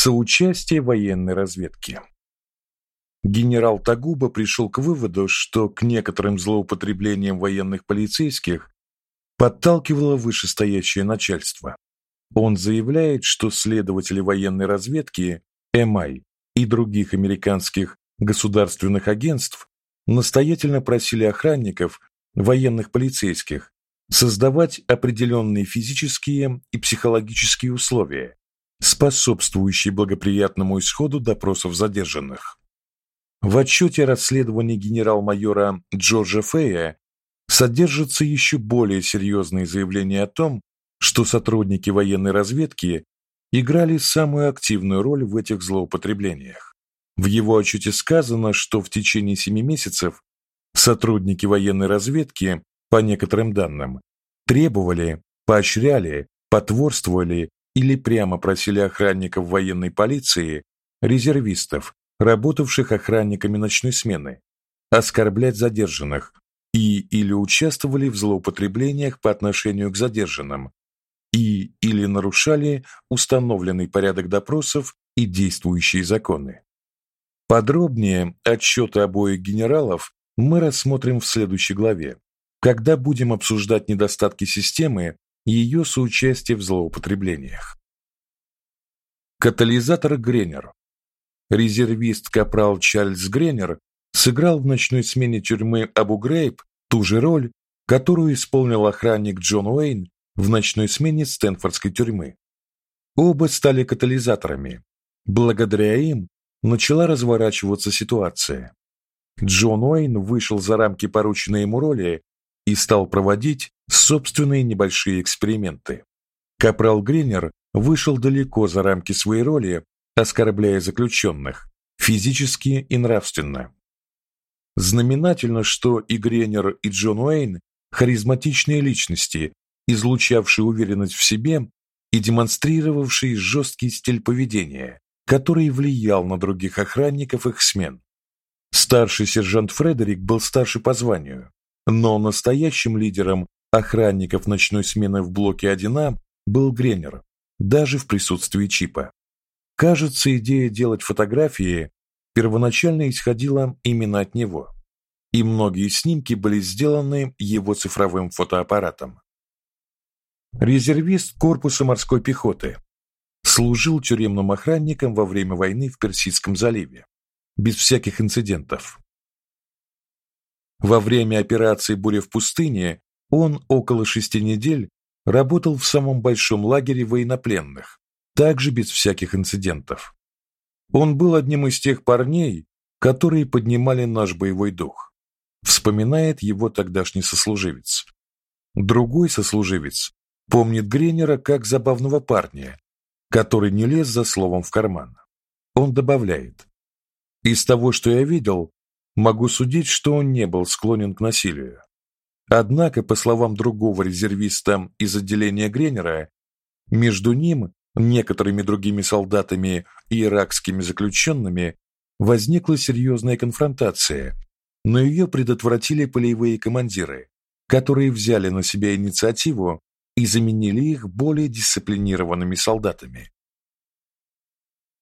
Соучастие военной разведки. Генерал Тагуба пришел к выводу, что к некоторым злоупотреблениям военных полицейских подталкивало вышестоящее начальство. Он заявляет, что следователи военной разведки МИ и других американских государственных агентств настоятельно просили охранников, военных полицейских, создавать определенные физические и психологические условия, способствующие благоприятному исходу допросов задержанных. В отчете расследования генерал-майора Джорджа Фея содержатся еще более серьезные заявления о том, что сотрудники военной разведки играли самую активную роль в этих злоупотреблениях. В его отчете сказано, что в течение семи месяцев сотрудники военной разведки, по некоторым данным, требовали, поощряли, потворствовали или прямо просили охранников военной полиции, резервистов, работавших охранниками ночной смены, оскорблять задержанных и или участвовали в злоупотреблениях по отношению к задержанным и или нарушали установленный порядок допросов и действующие законы. Подробнее отчеты обоих генералов мы рассмотрим в следующей главе, когда будем обсуждать недостатки системы ее соучастие в злоупотреблениях. Катализатор Гренер. Резервист капрал Чарльз Гренер сыграл в ночной смене тюрьмы Абу-Грейб ту же роль, которую исполнил охранник Джон Уэйн в ночной смене Стэнфордской тюрьмы. Оба стали катализаторами. Благодаря им начала разворачиваться ситуация. Джон Уэйн вышел за рамки порученной ему роли и стал проводить собственные небольшие эксперименты. Капрал Гринер вышел далеко за рамки своей роли, оскорбляя заключенных физически и нравственно. Знаменательно, что и Гренер, и Джон Уэйн харизматичные личности, излучавшие уверенность в себе и демонстрировавшие жесткий стиль поведения, который влиял на других охранников их смен. Старший сержант Фредерик был старше по званию, но настоящим лидером охранников ночной смены в блоке 1А был Гренер, даже в присутствии Чипа. Кажется, идея делать фотографии первоначально исходила именно от него, и многие снимки были сделаны его цифровым фотоаппаратом. Резервист корпуса морской пехоты служил тюремным охранником во время войны в Персидском заливе, без всяких инцидентов. Во время операции Буря в пустыне он около шести недель работал в самом большом лагере военнопленных, также без всяких инцидентов. Он был одним из тех парней, которые поднимали наш боевой дух. Вспоминает его тогдашний сослуживец. Другой сослуживец помнит Гренера как забавного парня, который не лез за словом в карман. Он добавляет: "Из того, что я видел, могу судить, что он не был склонен к насилию. Однако, по словам другого резервиста из отделения Гренера, между ним, некоторыми другими солдатами и иракскими заключенными возникла серьезная конфронтация, но ее предотвратили полевые командиры, которые взяли на себя инициативу и заменили их более дисциплинированными солдатами.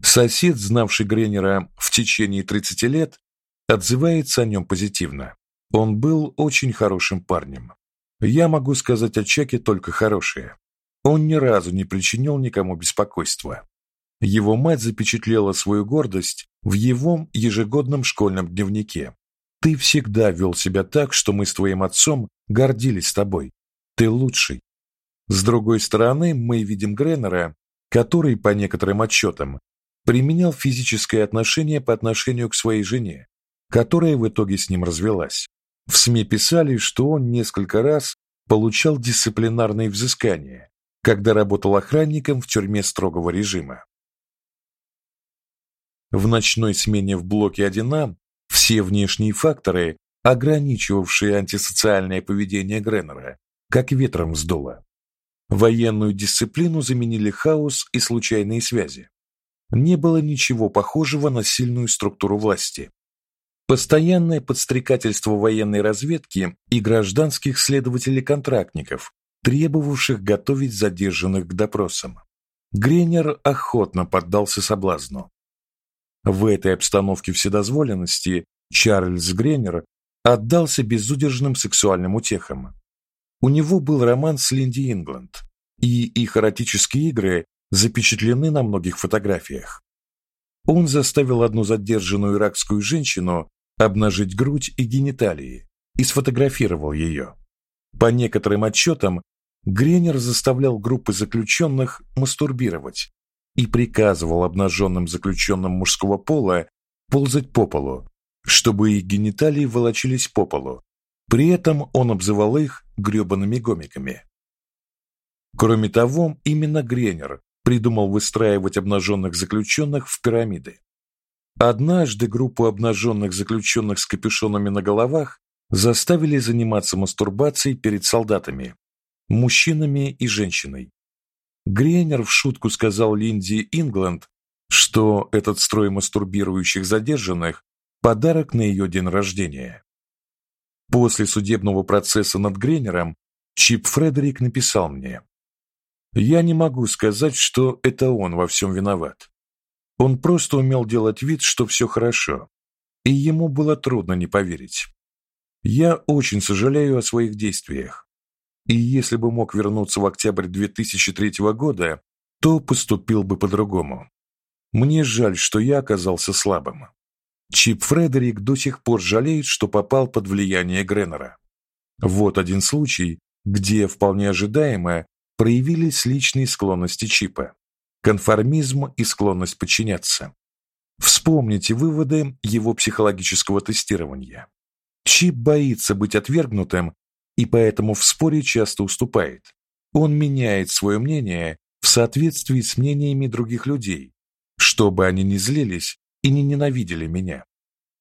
Сосед, знавший Гренера в течение 30 лет, отзывается о нем позитивно. Он был очень хорошим парнем. Я могу сказать о Чаке только хорошее. Он ни разу не причинил никому беспокойства. Его мать запечатлела свою гордость в его ежегодном школьном дневнике. Ты всегда вел себя так, что мы с твоим отцом гордились тобой. Ты лучший. С другой стороны, мы видим Греннера, который по некоторым отчетам применял физическое отношение по отношению к своей жене, которая в итоге с ним развелась. В СМИ писали, что он несколько раз получал дисциплинарные взыскания, когда работал охранником в тюрьме строгого режима. В ночной смене в блоке 1А все внешние факторы, ограничивавшие антисоциальное поведение Греннера, как ветром сдуло. Военную дисциплину заменили хаос и случайные связи. Не было ничего похожего на сильную структуру власти. Постоянное подстрекательство военной разведки и гражданских следователей-контрактников, требовавших готовить задержанных к допросам. Гренер охотно поддался соблазну. В этой обстановке вседозволенности Чарльз Гренер отдался безудержным сексуальным утехам. У него был роман с Линди Ингланд, и их эротические игры запечатлены на многих фотографиях. Он заставил одну задержанную иракскую женщину обнажить грудь и гениталии и сфотографировал ее. По некоторым отчетам, Гренер заставлял группы заключенных мастурбировать и приказывал обнаженным заключенным мужского пола ползать по полу, чтобы их гениталии волочились по полу. При этом он обзывал их грёбаными гомиками. Кроме того, именно Гренер придумал выстраивать обнаженных заключенных в пирамиды. Однажды группу обнаженных заключенных с капюшонами на головах заставили заниматься мастурбацией перед солдатами, мужчинами и женщиной. Гренер в шутку сказал Линди Ингланд, что этот строй мастурбирующих задержанных подарок на ее день рождения. После судебного процесса над Гренером Чип Фредерик написал мне: "Я не могу сказать, что это он во всем виноват. Он просто умел делать вид, что все хорошо, и ему было трудно не поверить. Я очень сожалею о своих действиях. И если бы мог вернуться в октябрь 2003 года, то поступил бы по-другому. Мне жаль, что я оказался слабым. Чип Фредерик до сих пор жалеет, что попал под влияние Греннера. Вот один случай, где вполне ожидаемо проявились личные склонности Чипа: конформизм и склонность подчиняться. Вспомните выводы его психологического тестирования. Чип боится быть отвергнутым и поэтому в споре часто уступает. Он меняет свое мнение в соответствии с мнениями других людей, чтобы они не злились и не ненавидели меня.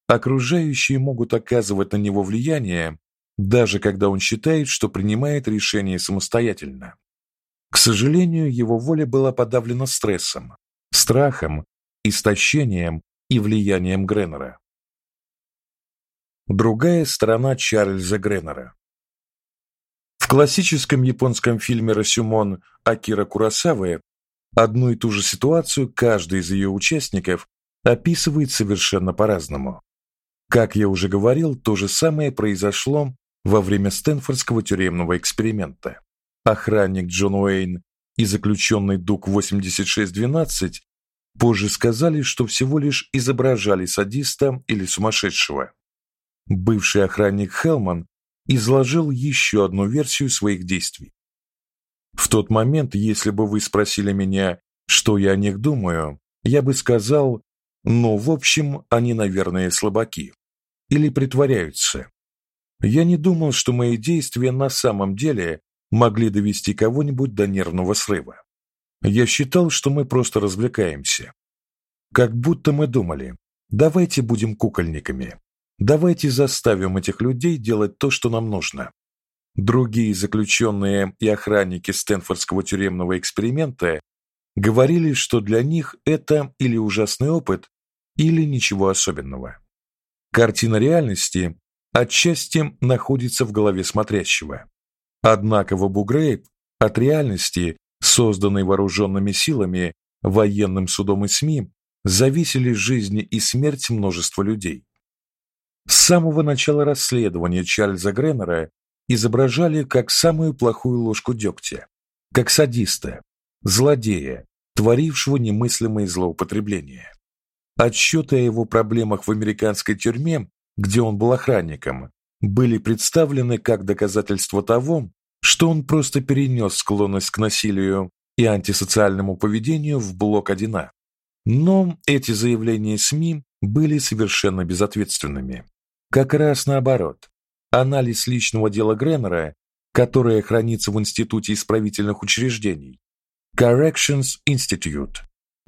Окружающие могут оказывать на него влияние, даже когда он считает, что принимает решения самостоятельно. К сожалению, его воля была подавлена стрессом, страхом, истощением и влиянием Греннера. Другая сторона Чарльза Греннера. В классическом японском фильме Расюмон Акира Куросавы одну и ту же ситуацию каждый из ее участников описывает совершенно по-разному. Как я уже говорил, то же самое произошло во время Стэнфордского тюремного эксперимента. Охранник Джон Уэйн и заключенный Дук 8612 позже сказали, что всего лишь изображали садиста или сумасшедшего. Бывший охранник Хелман изложил еще одну версию своих действий. В тот момент, если бы вы спросили меня, что я о них думаю, я бы сказал, ну, в общем, они, наверное, слабаки или притворяются. Я не думал, что мои действия на самом деле могли довести кого-нибудь до нервного срыва. Я считал, что мы просто развлекаемся. Как будто мы думали: давайте будем кукольниками. Давайте заставим этих людей делать то, что нам нужно. Другие заключенные и охранники Стэнфордского тюремного эксперимента говорили, что для них это или ужасный опыт, или ничего особенного. Картина реальности отчасти находится в голове смотрящего. Однако в Абу-Грейб от реальности, созданной вооруженными силами, военным судом и СМИ, зависели жизни и смерть множества людей. С самого начала расследования Чарльза Греннера изображали как самую плохую ложку дегтя, как садиста, злодея, творившего немыслимые злоупотребления. Отчеты о его проблемах в американской тюрьме, где он был охранником, были представлены как доказательство того, что он просто перенес склонность к насилию и антисоциальному поведению в блок 1А. Но эти заявления СМИ были совершенно безответственными. Как раз наоборот. Анализ личного дела Греннера, которое хранится в Институте исправительных учреждений, Corrections Institute,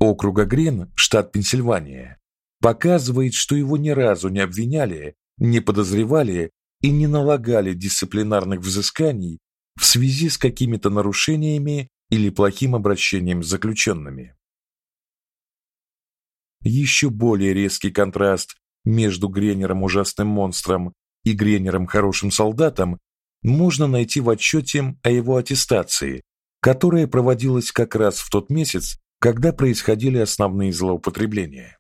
округа Грин, штат Пенсильвания, показывает, что его ни разу не обвиняли, не подозревали и не налагали дисциплинарных взысканий в связи с какими-то нарушениями или плохим обращением с заключенными. Еще более резкий контраст между Гренером ужасным монстром и Гренером хорошим солдатом можно найти в отчете о его аттестации, которая проводилась как раз в тот месяц, когда происходили основные злоупотребления.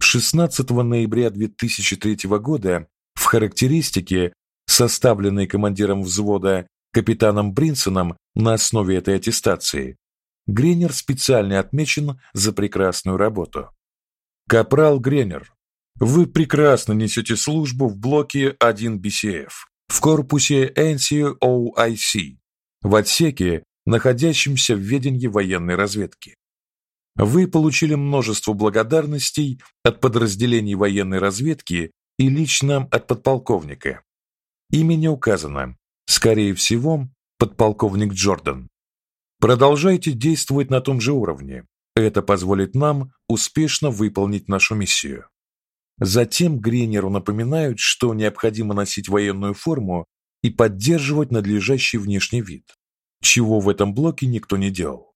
16 ноября 2003 года в характеристике, составленной командиром взвода капитаном Бринсоном на основе этой аттестации, Гренер специально отмечен за прекрасную работу. Капрал Гренер, вы прекрасно несете службу в блоке 1 BCF в корпусе NCOIC в отсеке, находящемся в ведении военной разведки. Вы получили множество благодарностей от подразделений военной разведки и лично от подполковника. Имя не указано. Скорее всего, подполковник Джордан. Продолжайте действовать на том же уровне. Это позволит нам успешно выполнить нашу миссию. Затем Гринеру напоминают, что необходимо носить военную форму и поддерживать надлежащий внешний вид, чего в этом блоке никто не делал.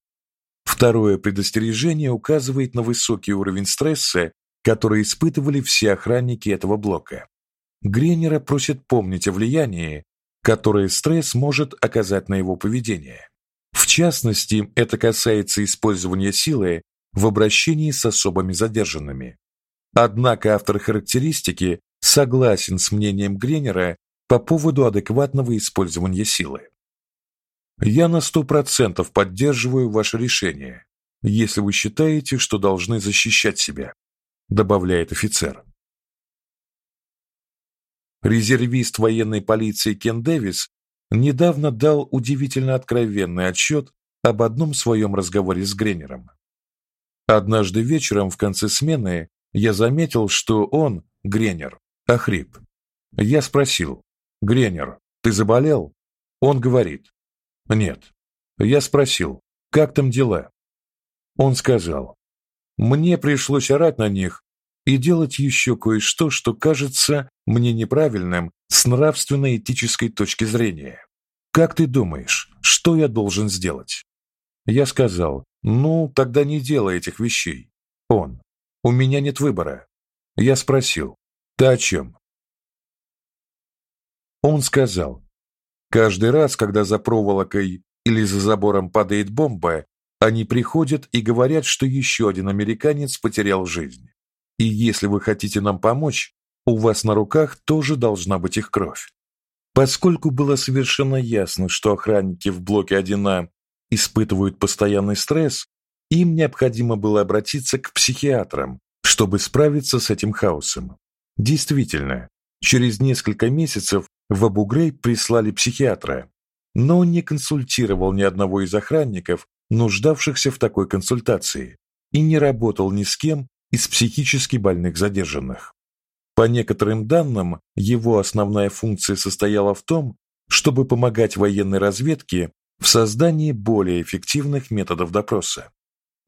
Второе предостережение указывает на высокий уровень стресса, который испытывали все охранники этого блока. Гринера просят помнить о влиянии, которое стресс может оказать на его поведение. В частности, это касается использования силы в обращении с особыми задержанными. Однако автор характеристики согласен с мнением Гренера по поводу адекватного использования силы. Я на сто процентов поддерживаю ваше решение, если вы считаете, что должны защищать себя, добавляет офицер. Резервист военной полиции Кен Дэвис недавно дал удивительно откровенный отчет об одном своем разговоре с Гренером. Однажды вечером в конце смены я заметил, что он, Гренер, охрип. Я спросил: "Гренер, ты заболел?" Он говорит: "Нет". Я спросил: "Как там дела?" Он сказал: "Мне пришлось орать на них и делать еще кое-что, что кажется мне неправильным с нравственно-этической точки зрения. Как ты думаешь, что я должен сделать?" Я сказал: "Ну, тогда не делай этих вещей". Он: у меня нет выбора. Я спросил: "Ты о чем?» Он сказал: "Каждый раз, когда за проволокой или за забором падает бомба, они приходят и говорят, что еще один американец потерял жизнь. И если вы хотите нам помочь, у вас на руках тоже должна быть их кровь. Поскольку было совершенно ясно, что охранники в блоке 1А испытывают постоянный стресс, им необходимо было обратиться к психиатрам, чтобы справиться с этим хаосом. Действительно, через несколько месяцев в Абу-Грейб прислали психиатра, но он не консультировал ни одного из охранников, нуждавшихся в такой консультации, и не работал ни с кем из психически больных задержанных. По некоторым данным, его основная функция состояла в том, чтобы помогать военной разведке в создании более эффективных методов допроса.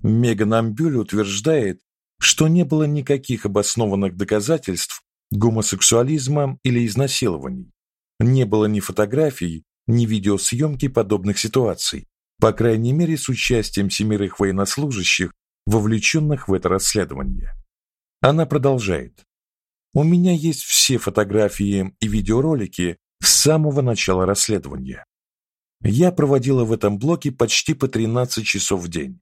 Меган Амбюль утверждает, что не было никаких обоснованных доказательств гомосексуализма или изнасилований. Не было ни фотографий, ни видеосъемки подобных ситуаций, по крайней мере с участием семерых военнослужащих, вовлеченных в это расследование. Она продолжает: У меня есть все фотографии и видеоролики с самого начала расследования. Я проводила в этом блоке почти по 13 часов в день.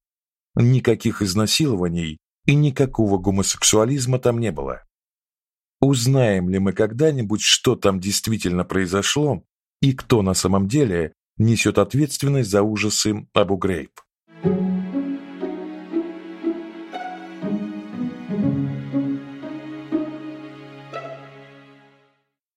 Никаких изнасилований и никакого гомосексуализма там не было. Узнаем ли мы когда-нибудь, что там действительно произошло и кто на самом деле несет ответственность за ужасы Абу-Грейб?